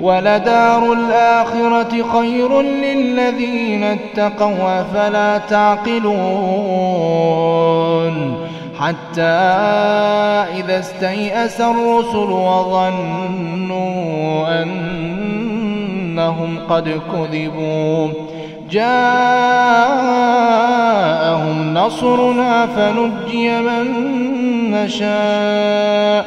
ولدار الآخرة خير للذين اتقوا فلا تعقلون حتى إذا استيأس الرسل وظنوا أنهم قد كذبوا جاءهم نصرنا فنجي من نشاء